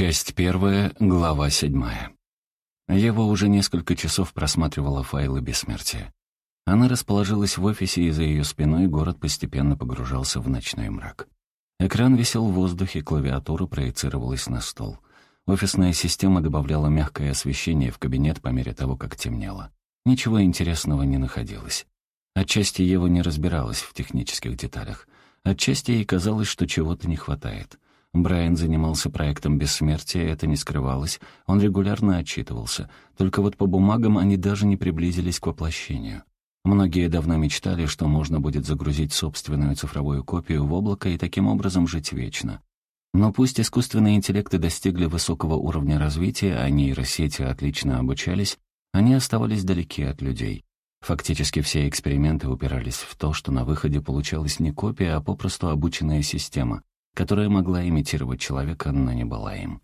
Часть первая, глава седьмая. Ева уже несколько часов просматривала файлы бессмертия. Она расположилась в офисе, и за ее спиной город постепенно погружался в ночной мрак. Экран висел в воздухе, клавиатура проецировалась на стол. Офисная система добавляла мягкое освещение в кабинет по мере того, как темнело. Ничего интересного не находилось. Отчасти Ева не разбиралась в технических деталях. Отчасти ей казалось, что чего-то не хватает — Брайан занимался проектом бессмертия, это не скрывалось, он регулярно отчитывался, только вот по бумагам они даже не приблизились к воплощению. Многие давно мечтали, что можно будет загрузить собственную цифровую копию в облако и таким образом жить вечно. Но пусть искусственные интеллекты достигли высокого уровня развития, а нейросети отлично обучались, они оставались далеки от людей. Фактически все эксперименты упирались в то, что на выходе получалась не копия, а попросту обученная система, которая могла имитировать человека, но не была им.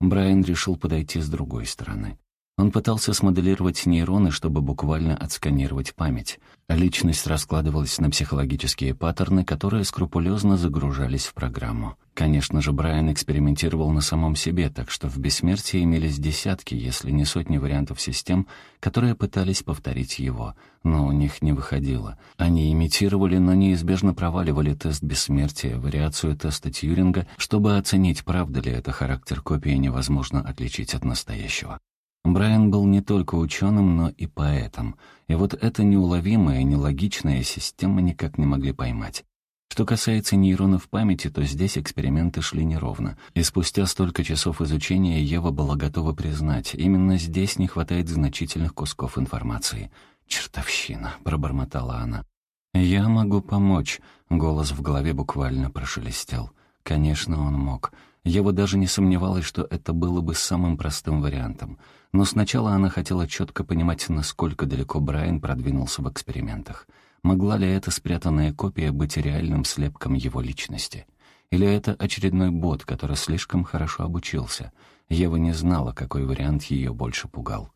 Брайан решил подойти с другой стороны. Он пытался смоделировать нейроны, чтобы буквально отсканировать память. Личность раскладывалась на психологические паттерны, которые скрупулезно загружались в программу. Конечно же, Брайан экспериментировал на самом себе, так что в бессмертии имелись десятки, если не сотни вариантов систем, которые пытались повторить его, но у них не выходило. Они имитировали, но неизбежно проваливали тест бессмертия, вариацию теста Тьюринга, чтобы оценить, правда ли это характер копии невозможно отличить от настоящего. Брайан был не только ученым, но и поэтом, и вот эта неуловимая, нелогичная система никак не могли поймать. Что касается нейронов памяти, то здесь эксперименты шли неровно, и спустя столько часов изучения Ева была готова признать, именно здесь не хватает значительных кусков информации. «Чертовщина», — пробормотала она. «Я могу помочь», — голос в голове буквально прошелестел. Конечно, он мог. Ева даже не сомневалась, что это было бы самым простым вариантом — но сначала она хотела четко понимать, насколько далеко Брайан продвинулся в экспериментах. Могла ли эта спрятанная копия быть реальным слепком его личности? Или это очередной бот, который слишком хорошо обучился? Ева не знала, какой вариант ее больше пугал.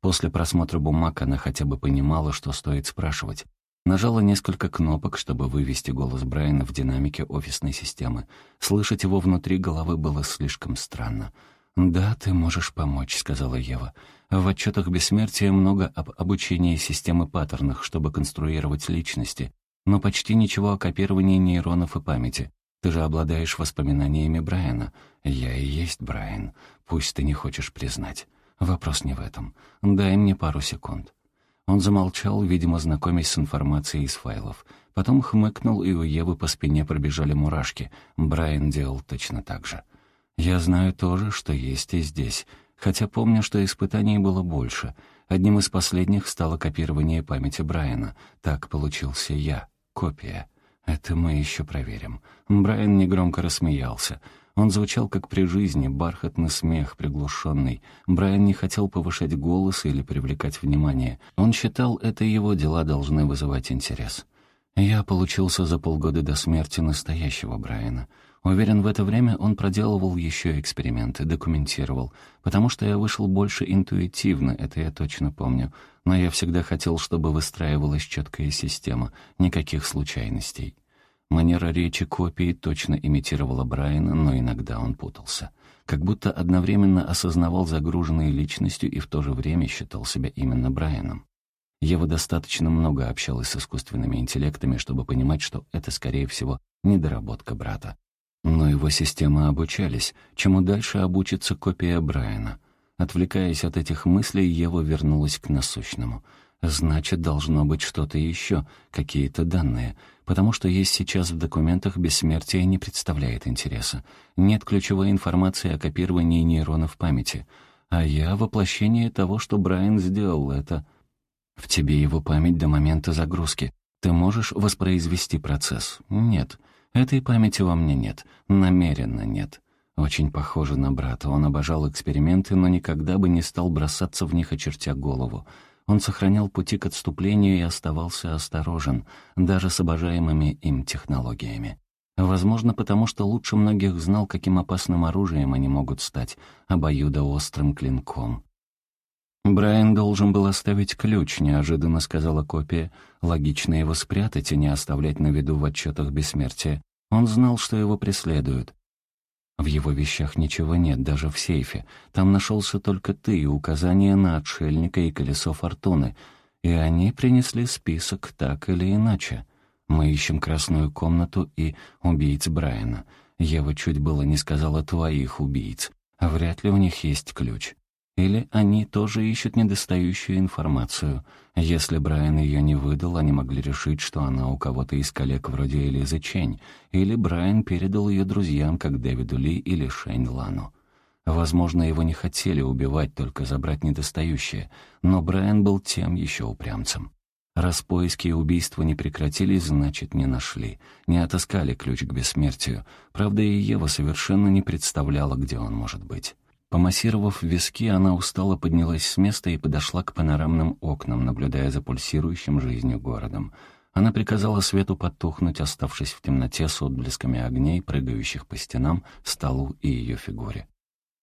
После просмотра бумаг она хотя бы понимала, что стоит спрашивать. Нажала несколько кнопок, чтобы вывести голос Брайана в динамике офисной системы. Слышать его внутри головы было слишком странно. «Да, ты можешь помочь», — сказала Ева. «В отчетах бессмертия много об обучении системы паттернов, чтобы конструировать личности, но почти ничего о копировании нейронов и памяти. Ты же обладаешь воспоминаниями Брайана. Я и есть Брайан. Пусть ты не хочешь признать. Вопрос не в этом. Дай мне пару секунд». Он замолчал, видимо, знакомясь с информацией из файлов. Потом хмыкнул, и у Евы по спине пробежали мурашки. Брайан делал точно так же. Я знаю тоже, что есть и здесь, хотя помню, что испытаний было больше. Одним из последних стало копирование памяти Брайана. Так получился я, копия. Это мы еще проверим. Брайан негромко рассмеялся. Он звучал как при жизни, бархатный смех, приглушенный. Брайан не хотел повышать голос или привлекать внимание. Он считал, это его дела должны вызывать интерес. Я получился за полгода до смерти настоящего Брайана. Уверен, в это время он проделывал еще эксперименты, документировал, потому что я вышел больше интуитивно, это я точно помню. Но я всегда хотел, чтобы выстраивалась четкая система, никаких случайностей. Манера речи копии точно имитировала Брайана, но иногда он путался. Как будто одновременно осознавал загруженной личностью и в то же время считал себя именно Брайаном. Ева достаточно много общалась с искусственными интеллектами, чтобы понимать, что это, скорее всего, недоработка брата. Но его системы обучались, чему дальше обучится копия Брайана. Отвлекаясь от этих мыслей, Ева вернулась к насущному. Значит, должно быть что-то еще, какие-то данные, потому что есть сейчас в документах бессмертие не представляет интереса. Нет ключевой информации о копировании нейронов памяти. А я — воплощение того, что Брайан сделал это. В тебе его память до момента загрузки. Ты можешь воспроизвести процесс? Нет. Этой памяти во мне нет. Намеренно нет. Очень похоже на брата. Он обожал эксперименты, но никогда бы не стал бросаться в них, очертя голову. Он сохранял пути к отступлению и оставался осторожен, даже с обожаемыми им технологиями. Возможно, потому что лучше многих знал, каким опасным оружием они могут стать, обоюдоострым клинком. «Брайан должен был оставить ключ», — неожиданно сказала копия. «Логично его спрятать и не оставлять на виду в отчетах бессмертия. Он знал, что его преследуют. В его вещах ничего нет, даже в сейфе. Там нашелся только ты и указание на отшельника и колесо фортуны. И они принесли список так или иначе. Мы ищем красную комнату и убийц Брайана. Ева чуть было не сказала «твоих убийц». Вряд ли у них есть ключ. Или они тоже ищут недостающую информацию. Если Брайан ее не выдал, они могли решить, что она у кого-то из коллег вроде Элизы Чень. Или Брайан передал ее друзьям, как Дэвиду Ли или Шэнь Лану. Возможно, его не хотели убивать, только забрать недостающее, но Брайан был тем еще упрямцем. Раз поиски и убийства не прекратились, значит, не нашли, не отыскали ключ к бессмертию. Правда, и Ева совершенно не представляла, где он может быть. Помассировав виски, она устало поднялась с места и подошла к панорамным окнам, наблюдая за пульсирующим жизнью городом. Она приказала свету потухнуть, оставшись в темноте с отблесками огней, прыгающих по стенам, столу и ее фигуре.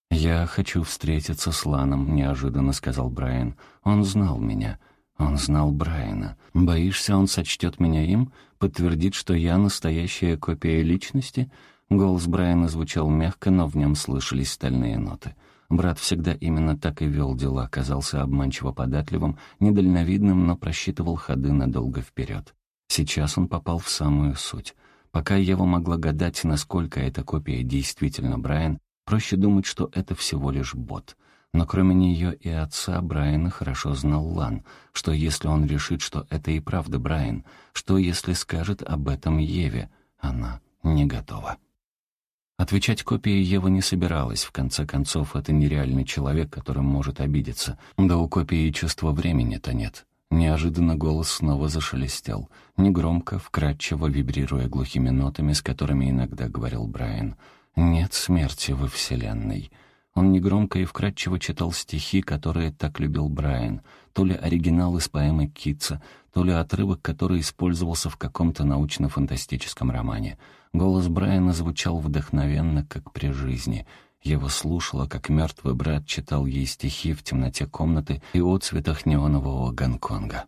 «Я хочу встретиться с Ланом», — неожиданно сказал Брайан. «Он знал меня». Он знал Брайана. «Боишься, он сочтет меня им? Подтвердит, что я настоящая копия личности?» Голос Брайана звучал мягко, но в нем слышались стальные ноты. Брат всегда именно так и вел дела, казался обманчиво податливым, недальновидным, но просчитывал ходы надолго вперед. Сейчас он попал в самую суть. Пока Ева могла гадать, насколько эта копия действительно Брайан, проще думать, что это всего лишь бот. Но кроме нее и отца Брайана хорошо знал Лан, что если он решит, что это и правда Брайан, что если скажет об этом Еве, она не готова. Отвечать копии Ева не собиралась, в конце концов, это нереальный человек, которым может обидеться. Да у копии чувства времени-то нет. Неожиданно голос снова зашелестел, негромко, вкрадчиво вибрируя глухими нотами, с которыми иногда говорил Брайан. «Нет смерти во Вселенной». Он негромко и вкрадчиво читал стихи, которые так любил Брайан, то ли оригинал из поэмы Китса, то ли отрывок, который использовался в каком-то научно-фантастическом романе — Голос Брайана звучал вдохновенно, как при жизни. Его слушала, как мертвый брат читал ей стихи в темноте комнаты и отцветах неонового Гонконга.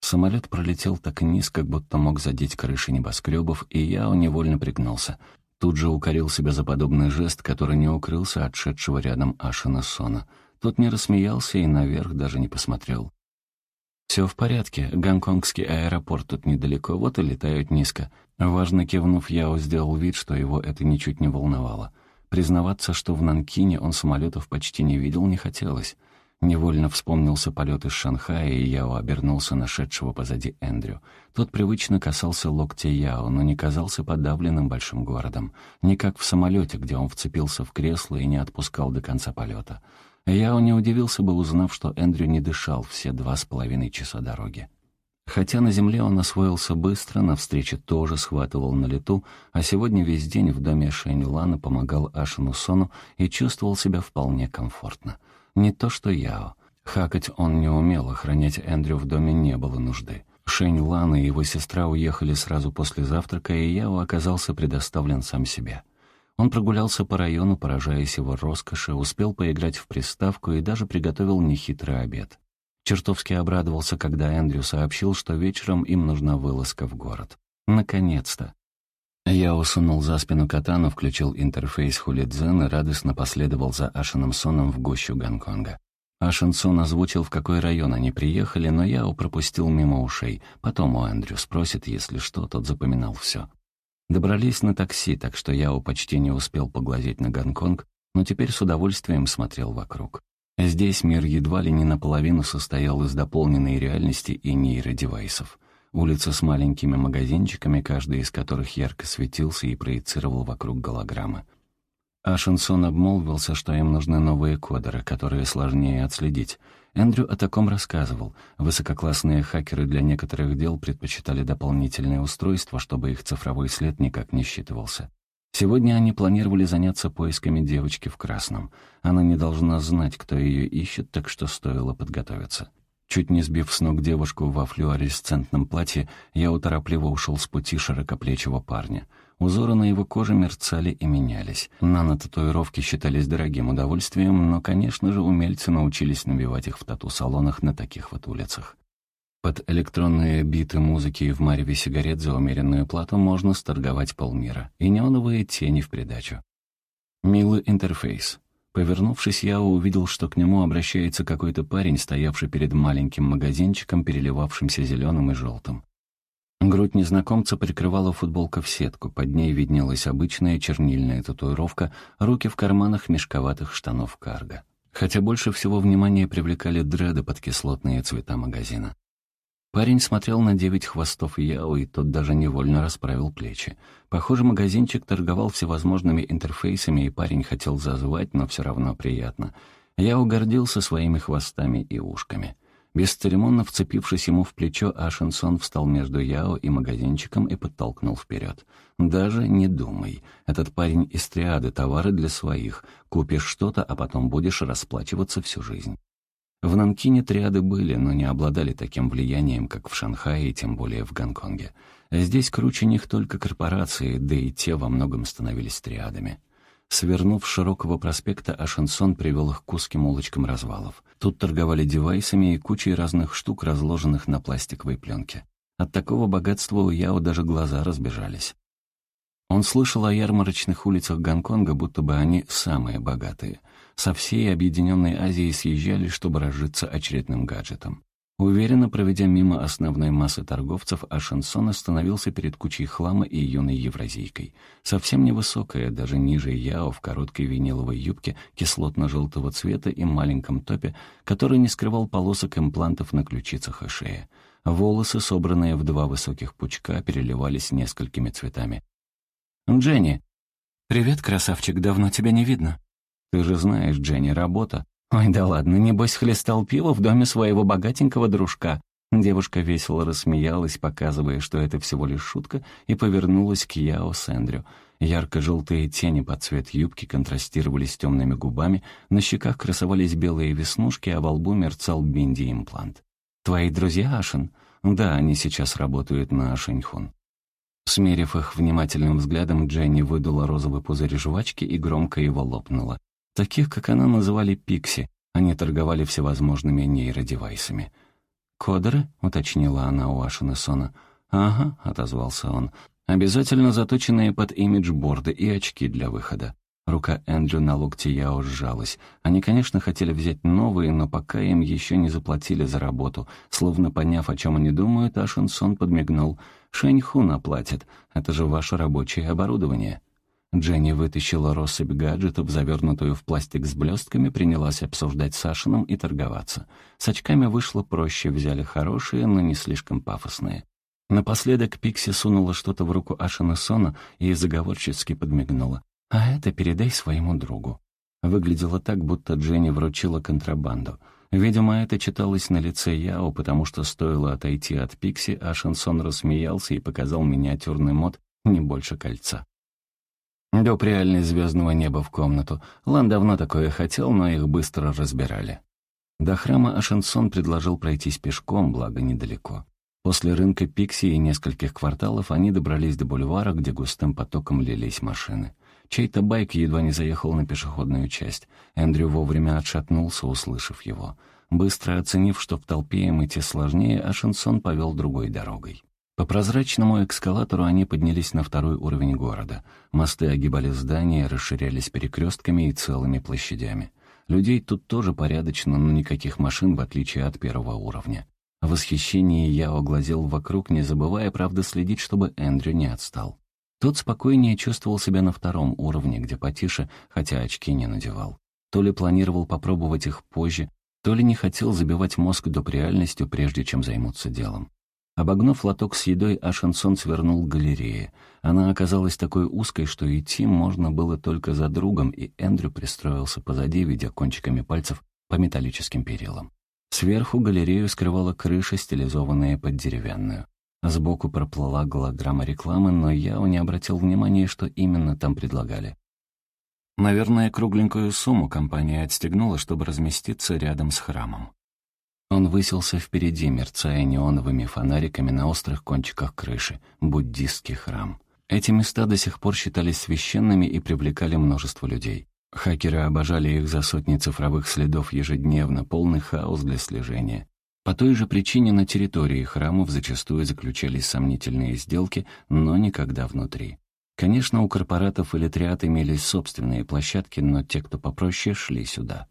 Самолет пролетел так низко, будто мог задеть крыши небоскребов, и я невольно пригнулся. Тут же укорил себя за подобный жест, который не укрылся от шедшего рядом Ашина Сона. Тот не рассмеялся и наверх даже не посмотрел. «Все в порядке. Гонконгский аэропорт тут недалеко, вот и летают низко». Важно кивнув, Яо сделал вид, что его это ничуть не волновало. Признаваться, что в Нанкине он самолетов почти не видел, не хотелось. Невольно вспомнился полет из Шанхая, и Яо обернулся нашедшего позади Эндрю. Тот привычно касался локтя Яо, но не казался подавленным большим городом. Не как в самолете, где он вцепился в кресло и не отпускал до конца полета. Яо не удивился бы, узнав, что Эндрю не дышал все два с половиной часа дороги. Хотя на земле он освоился быстро, на встрече тоже схватывал на лету, а сегодня весь день в доме Шэнь помогал Ашину Сону и чувствовал себя вполне комфортно. Не то что Яо. Хакать он не умел, охранять Эндрю в доме не было нужды. Шэнь Лан и его сестра уехали сразу после завтрака, и Яо оказался предоставлен сам себе. Он прогулялся по району, поражаясь его роскоши, успел поиграть в приставку и даже приготовил нехитрый обед. Чертовски обрадовался, когда Эндрю сообщил, что вечером им нужна вылазка в город. Наконец-то. Я усунул за спину катану, включил интерфейс Хулидзен и радостно последовал за Ашином Соном в гущу Гонконга. Ашин Сон озвучил, в какой район они приехали, но я пропустил мимо ушей. Потом у Эндрю спросит, если что, тот запоминал все. Добрались на такси, так что Яо почти не успел поглазеть на Гонконг, но теперь с удовольствием смотрел вокруг. Здесь мир едва ли не наполовину состоял из дополненной реальности и нейродевайсов. Улица с маленькими магазинчиками, каждый из которых ярко светился и проецировал вокруг голограммы. Ашенсон обмолвился, что им нужны новые кодеры, которые сложнее отследить — Эндрю о таком рассказывал. Высококлассные хакеры для некоторых дел предпочитали дополнительные устройства, чтобы их цифровой след никак не считывался. Сегодня они планировали заняться поисками девочки в красном. Она не должна знать, кто ее ищет, так что стоило подготовиться. Чуть не сбив с ног девушку во флюоресцентном платье, я уторопливо ушел с пути широкоплечего парня — Узоры на его коже мерцали и менялись. Нано-татуировки считались дорогим удовольствием, но, конечно же, умельцы научились набивать их в тату-салонах на таких вот улицах. Под электронные биты музыки и в мареве сигарет за умеренную плату можно сторговать полмира. И неоновые тени в придачу. Милый интерфейс. Повернувшись, я увидел, что к нему обращается какой-то парень, стоявший перед маленьким магазинчиком, переливавшимся зеленым и желтым. Грудь незнакомца прикрывала футболка в сетку, под ней виднелась обычная чернильная татуировка, руки в карманах мешковатых штанов карго. Хотя больше всего внимания привлекали дреды под кислотные цвета магазина. Парень смотрел на девять хвостов Яо, и тот даже невольно расправил плечи. Похоже, магазинчик торговал всевозможными интерфейсами, и парень хотел зазвать, но все равно приятно. Яо гордился своими хвостами и ушками. Бесцеремонно вцепившись ему в плечо, Ашенсон встал между Яо и магазинчиком и подтолкнул вперед. «Даже не думай. Этот парень из триады, товары для своих. Купишь что-то, а потом будешь расплачиваться всю жизнь». В Нанкине триады были, но не обладали таким влиянием, как в Шанхае и тем более в Гонконге. Здесь круче них только корпорации, да и те во многом становились триадами. Свернув с широкого проспекта, Ашансон привел их к узким улочкам развалов. Тут торговали девайсами и кучей разных штук, разложенных на пластиковой пленке. От такого богатства у Яо даже глаза разбежались. Он слышал о ярмарочных улицах Гонконга, будто бы они самые богатые — со всей Объединенной Азии съезжали, чтобы разжиться очередным гаджетом. Уверенно проведя мимо основной массы торговцев, Ашенсон остановился перед кучей хлама и юной евразийкой. Совсем невысокая, даже ниже Яо, в короткой виниловой юбке кислотно-желтого цвета и маленьком топе, который не скрывал полосок имплантов на ключицах и шее. Волосы, собранные в два высоких пучка, переливались несколькими цветами. «Дженни!» «Привет, красавчик, давно тебя не видно». Ты же знаешь, Дженни, работа. Ой, да ладно, небось хлестал пиво в доме своего богатенького дружка. Девушка весело рассмеялась, показывая, что это всего лишь шутка, и повернулась к Яо Сэндрю. Ярко-желтые тени под цвет юбки контрастировали с темными губами, на щеках красовались белые веснушки, а во лбу мерцал бинди-имплант. «Твои друзья, Ашин?» «Да, они сейчас работают на Ашиньхун». Смерив их внимательным взглядом, Дженни выдула розовый пузырь жвачки и громко его лопнула. Таких, как она, называли «пикси». Они торговали всевозможными нейродевайсами. «Кодеры?» — уточнила она у Ашина Сона. «Ага», — отозвался он. «Обязательно заточенные под имиджборды и очки для выхода». Рука Эндрю на локте Яо сжалась. Они, конечно, хотели взять новые, но пока им еще не заплатили за работу. Словно поняв, о чем они думают, Ашин Сон подмигнул. «Шэньхун оплатит. Это же ваше рабочее оборудование». Дженни вытащила россыпь гаджетов, завернутую в пластик с блестками, принялась обсуждать с Ашином и торговаться. С очками вышло проще, взяли хорошие, но не слишком пафосные. Напоследок Пикси сунула что-то в руку Ашина Сона и заговорчески подмигнула. «А это передай своему другу». Выглядело так, будто Дженни вручила контрабанду. Видимо, это читалось на лице Яо, потому что стоило отойти от Пикси, Ашинсон рассмеялся и показал миниатюрный мод не больше кольца. Доп реальной звездного неба в комнату. Лан давно такое хотел, но их быстро разбирали. До храма Ашенсон предложил пройтись пешком, благо недалеко. После рынка Пикси и нескольких кварталов они добрались до бульвара, где густым потоком лились машины. Чей-то байк едва не заехал на пешеходную часть. Эндрю вовремя отшатнулся, услышав его. Быстро оценив, что в толпе им идти сложнее, Ашенсон повел другой дорогой. По прозрачному эскалатору они поднялись на второй уровень города. Мосты огибали здания, расширялись перекрестками и целыми площадями. Людей тут тоже порядочно, но никаких машин, в отличие от первого уровня. В восхищении я оглазел вокруг, не забывая, правда, следить, чтобы Эндрю не отстал. Тот спокойнее чувствовал себя на втором уровне, где потише, хотя очки не надевал. То ли планировал попробовать их позже, то ли не хотел забивать мозг доп. реальностью, прежде чем займутся делом. Обогнув лоток с едой, Ашенсон свернул к галерее. Она оказалась такой узкой, что идти можно было только за другом, и Эндрю пристроился позади, ведя кончиками пальцев по металлическим перилам. Сверху галерею скрывала крыша, стилизованная под деревянную. Сбоку проплыла голограмма рекламы, но я не обратил внимания, что именно там предлагали. Наверное, кругленькую сумму компания отстегнула, чтобы разместиться рядом с храмом. Он высился впереди, мерцая неоновыми фонариками на острых кончиках крыши. Буддистский храм. Эти места до сих пор считались священными и привлекали множество людей. Хакеры обожали их за сотни цифровых следов ежедневно, полный хаос для слежения. По той же причине на территории храмов зачастую заключались сомнительные сделки, но никогда внутри. Конечно, у корпоратов или триад имелись собственные площадки, но те, кто попроще, шли сюда.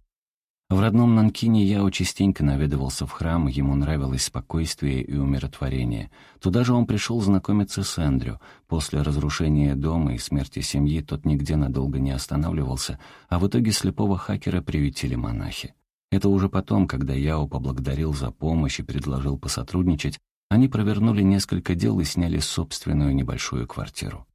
В родном Нанкине я частенько наведывался в храм, ему нравилось спокойствие и умиротворение. Туда же он пришел знакомиться с Эндрю. После разрушения дома и смерти семьи тот нигде надолго не останавливался, а в итоге слепого хакера приютили монахи. Это уже потом, когда Яо поблагодарил за помощь и предложил посотрудничать, они провернули несколько дел и сняли собственную небольшую квартиру.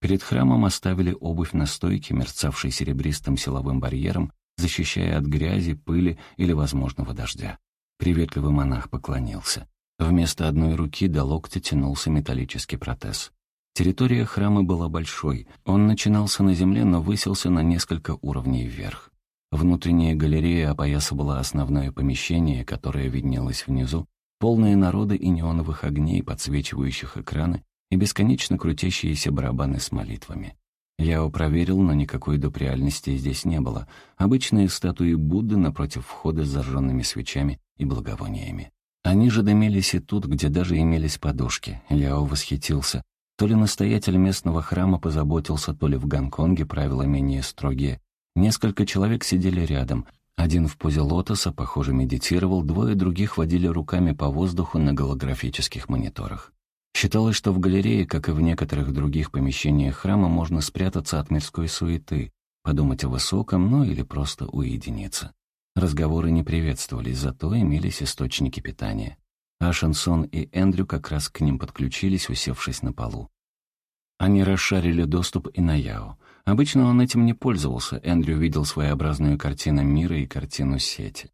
Перед храмом оставили обувь на стойке, мерцавшей серебристым силовым барьером, защищая от грязи, пыли или возможного дождя. Приветливый монах поклонился. Вместо одной руки до локтя тянулся металлический протез. Территория храма была большой. Он начинался на земле, но высился на несколько уровней вверх. Внутренняя галерея опоясывала основное помещение, которое виднелось внизу, полное народа и неоновых огней, подсвечивающих экраны, и бесконечно крутящиеся барабаны с молитвами. Я проверил, но никакой доп. реальности здесь не было. Обычные статуи Будды напротив входа с зажженными свечами и благовониями. Они же дымились и тут, где даже имелись подушки. Яо восхитился. То ли настоятель местного храма позаботился, то ли в Гонконге правила менее строгие. Несколько человек сидели рядом. Один в позе лотоса, похоже, медитировал, двое других водили руками по воздуху на голографических мониторах. Считалось, что в галерее, как и в некоторых других помещениях храма, можно спрятаться от мирской суеты, подумать о высоком, ну или просто уединиться. Разговоры не приветствовались, зато имелись источники питания. Ашенсон и Эндрю как раз к ним подключились, усевшись на полу. Они расшарили доступ и на Яо. Обычно он этим не пользовался, Эндрю видел своеобразную картину мира и картину сети.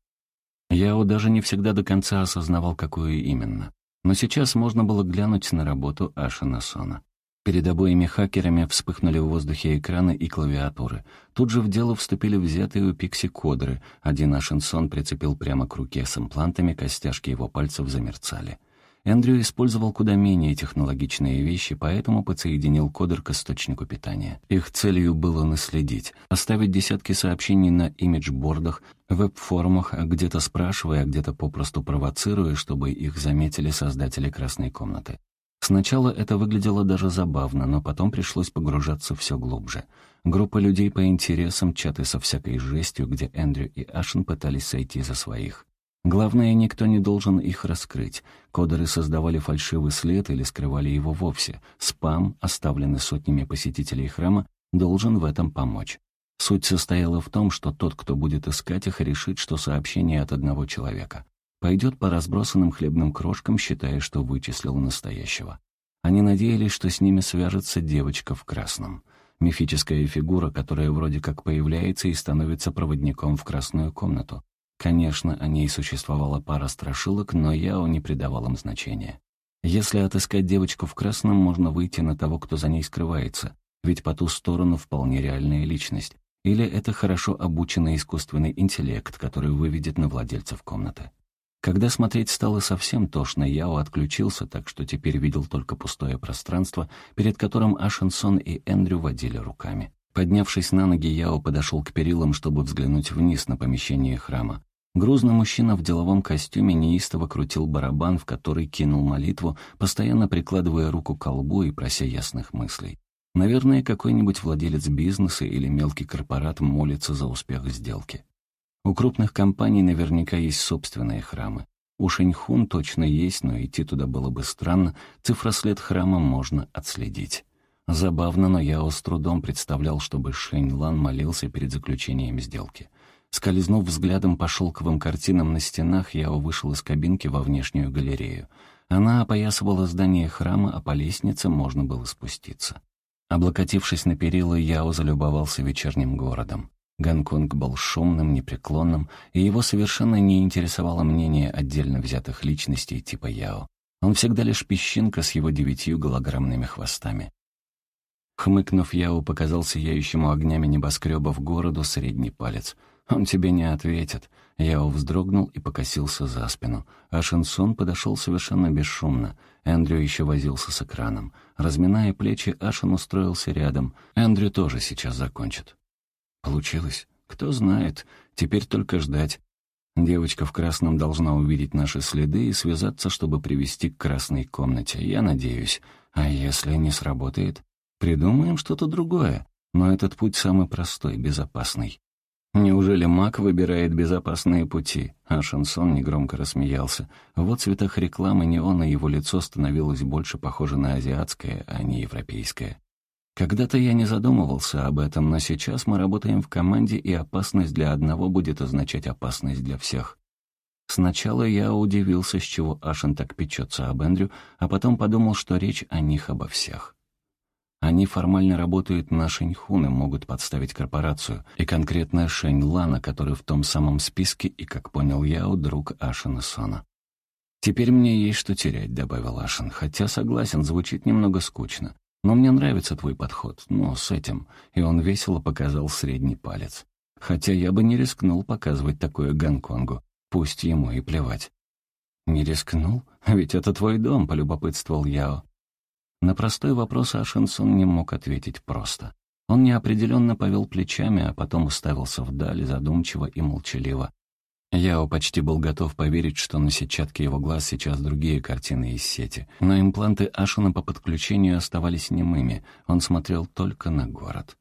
Яо даже не всегда до конца осознавал, какую именно. Но сейчас можно было глянуть на работу Ашина Сона. Перед обоими хакерами вспыхнули в воздухе экраны и клавиатуры. Тут же в дело вступили взятые у Пикси кодры. Один Ашинсон прицепил прямо к руке с имплантами, костяшки его пальцев замерцали. Эндрю использовал куда менее технологичные вещи, поэтому подсоединил кодер к источнику питания. Их целью было наследить, оставить десятки сообщений на имиджбордах, веб-форумах, где-то спрашивая, а где-то попросту провоцируя, чтобы их заметили создатели «Красной комнаты». Сначала это выглядело даже забавно, но потом пришлось погружаться все глубже. Группа людей по интересам, чаты со всякой жестью, где Эндрю и Ашен пытались сойти за своих. Главное, никто не должен их раскрыть. Кодеры создавали фальшивый след или скрывали его вовсе. Спам, оставленный сотнями посетителей храма, должен в этом помочь. Суть состояла в том, что тот, кто будет искать их, решит, что сообщение от одного человека. Пойдет по разбросанным хлебным крошкам, считая, что вычислил настоящего. Они надеялись, что с ними свяжется девочка в красном. Мифическая фигура, которая вроде как появляется и становится проводником в красную комнату. Конечно, о ней существовала пара страшилок, но Яо не придавал им значения. Если отыскать девочку в красном, можно выйти на того, кто за ней скрывается, ведь по ту сторону вполне реальная личность. Или это хорошо обученный искусственный интеллект, который выведет на владельцев комнаты. Когда смотреть стало совсем тошно, Яо отключился, так что теперь видел только пустое пространство, перед которым Ашенсон и Эндрю водили руками. Поднявшись на ноги, Яо подошел к перилам, чтобы взглянуть вниз на помещение храма. Грузный мужчина в деловом костюме неистово крутил барабан, в который кинул молитву, постоянно прикладывая руку к колбу и прося ясных мыслей. Наверное, какой-нибудь владелец бизнеса или мелкий корпорат молится за успех сделки. У крупных компаний наверняка есть собственные храмы. У Шэньхун точно есть, но идти туда было бы странно, цифрослед храма можно отследить. Забавно, но я с трудом представлял, чтобы Шэнь Лан молился перед заключением сделки. Скользнув взглядом по шелковым картинам на стенах, я вышел из кабинки во внешнюю галерею. Она опоясывала здание храма, а по лестнице можно было спуститься. Облокотившись на перила, Яо залюбовался вечерним городом. Гонконг был шумным, непреклонным, и его совершенно не интересовало мнение отдельно взятых личностей типа Яо. Он всегда лишь песчинка с его девятью голограммными хвостами. Хмыкнув, Яо показал сияющему огнями небоскребов городу средний палец. «Он тебе не ответит». Яо вздрогнул и покосился за спину. А Шинсон подошел совершенно бесшумно. Эндрю еще возился с экраном. Разминая плечи, Ашин устроился рядом. Эндрю тоже сейчас закончит. Получилось? Кто знает. Теперь только ждать. Девочка в красном должна увидеть наши следы и связаться, чтобы привести к красной комнате. Я надеюсь. А если не сработает? Придумаем что-то другое. Но этот путь самый простой, безопасный. Неужели маг выбирает безопасные пути? А Шансон негромко рассмеялся. Вот в цветах рекламы неона его лицо становилось больше похоже на азиатское, а не европейское. Когда-то я не задумывался об этом, но сейчас мы работаем в команде, и опасность для одного будет означать опасность для всех. Сначала я удивился, с чего Ашен так печется об Эндрю, а потом подумал, что речь о них обо всех. Они формально работают на Шэньхун и могут подставить корпорацию, и конкретно Шэнь Лана, который в том самом списке и, как понял я, у друг Ашена Сона. «Теперь мне есть что терять», — добавил Ашен, хотя, согласен, звучит немного скучно. «Но мне нравится твой подход, но с этим». И он весело показал средний палец. Хотя я бы не рискнул показывать такое Гонконгу. Пусть ему и плевать. «Не рискнул? Ведь это твой дом», — полюбопытствовал Яо. На простой вопрос Ашинсон не мог ответить просто. Он неопределенно повел плечами, а потом уставился вдаль, задумчиво и молчаливо. Яо почти был готов поверить, что на сетчатке его глаз сейчас другие картины из сети. Но импланты Ашина по подключению оставались немыми. Он смотрел только на город.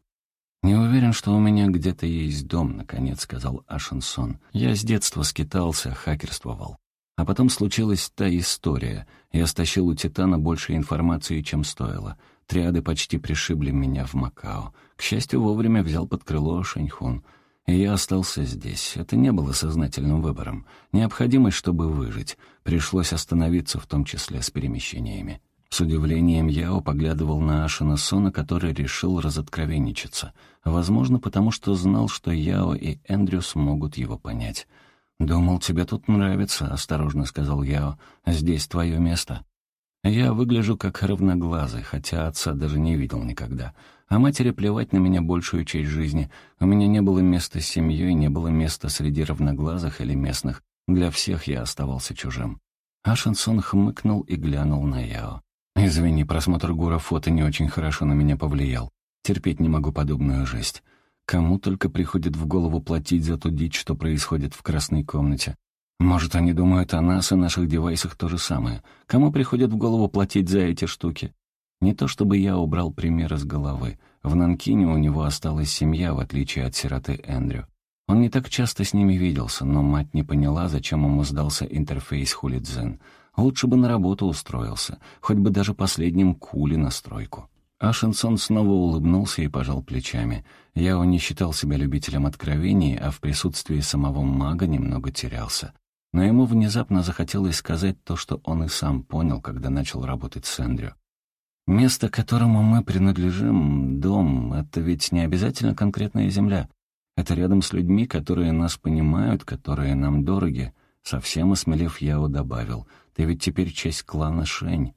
«Не уверен, что у меня где-то есть дом», — наконец сказал Ашинсон. «Я с детства скитался, хакерствовал. А потом случилась та история. Я стащил у Титана больше информации, чем стоило. Триады почти пришибли меня в Макао. К счастью, вовремя взял под крыло Шаньхун. И я остался здесь. Это не было сознательным выбором. Необходимость, чтобы выжить. Пришлось остановиться, в том числе с перемещениями. С удивлением Яо поглядывал на Ашина Сона, который решил разоткровенничаться. Возможно, потому что знал, что Яо и Эндрю смогут его понять. «Думал, тебе тут нравится», — осторожно сказал Яо. «Здесь твое место». Я выгляжу как равноглазый, хотя отца даже не видел никогда. А матери плевать на меня большую часть жизни. У меня не было места с семьей, не было места среди равноглазых или местных. Для всех я оставался чужим. Ашенсон хмыкнул и глянул на Яо. «Извини, просмотр Гура фото не очень хорошо на меня повлиял. Терпеть не могу подобную жесть. Кому только приходит в голову платить за ту дичь, что происходит в красной комнате. Может, они думают о нас и наших девайсах то же самое. Кому приходит в голову платить за эти штуки? Не то чтобы я убрал пример из головы. В Нанкине у него осталась семья, в отличие от сироты Эндрю. Он не так часто с ними виделся, но мать не поняла, зачем ему сдался интерфейс Хулидзен. Лучше бы на работу устроился, хоть бы даже последним кули на стройку. Ашенсон снова улыбнулся и пожал плечами. Яо не считал себя любителем откровений, а в присутствии самого мага немного терялся. Но ему внезапно захотелось сказать то, что он и сам понял, когда начал работать с Эндрю. «Место, которому мы принадлежим, дом, это ведь не обязательно конкретная земля. Это рядом с людьми, которые нас понимают, которые нам дороги». Совсем осмелев, Яо добавил, «Ты ведь теперь часть клана Шень».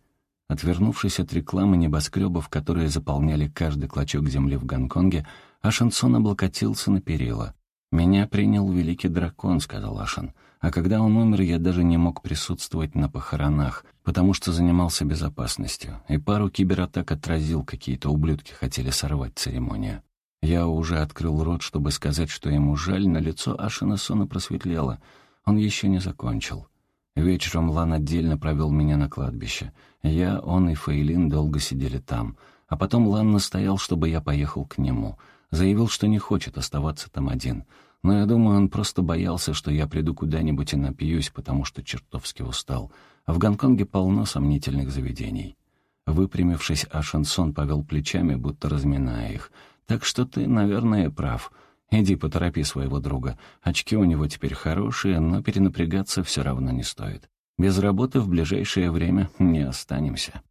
Отвернувшись от рекламы небоскребов, которые заполняли каждый клочок земли в Гонконге, Ашансон облокотился на перила. «Меня принял великий дракон», — сказал Ашан. «А когда он умер, я даже не мог присутствовать на похоронах, потому что занимался безопасностью, и пару кибератак отразил, какие-то ублюдки хотели сорвать церемонию. Я уже открыл рот, чтобы сказать, что ему жаль, но лицо Ашина Сона просветлело. Он еще не закончил. Вечером Лан отдельно провел меня на кладбище. Я, он и Фейлин долго сидели там. А потом Лан настоял, чтобы я поехал к нему. Заявил, что не хочет оставаться там один. Но я думаю, он просто боялся, что я приду куда-нибудь и напьюсь, потому что чертовски устал. В Гонконге полно сомнительных заведений. Выпрямившись, Ашансон повел плечами, будто разминая их. «Так что ты, наверное, прав». Иди поторопи своего друга. Очки у него теперь хорошие, но перенапрягаться все равно не стоит. Без работы в ближайшее время не останемся.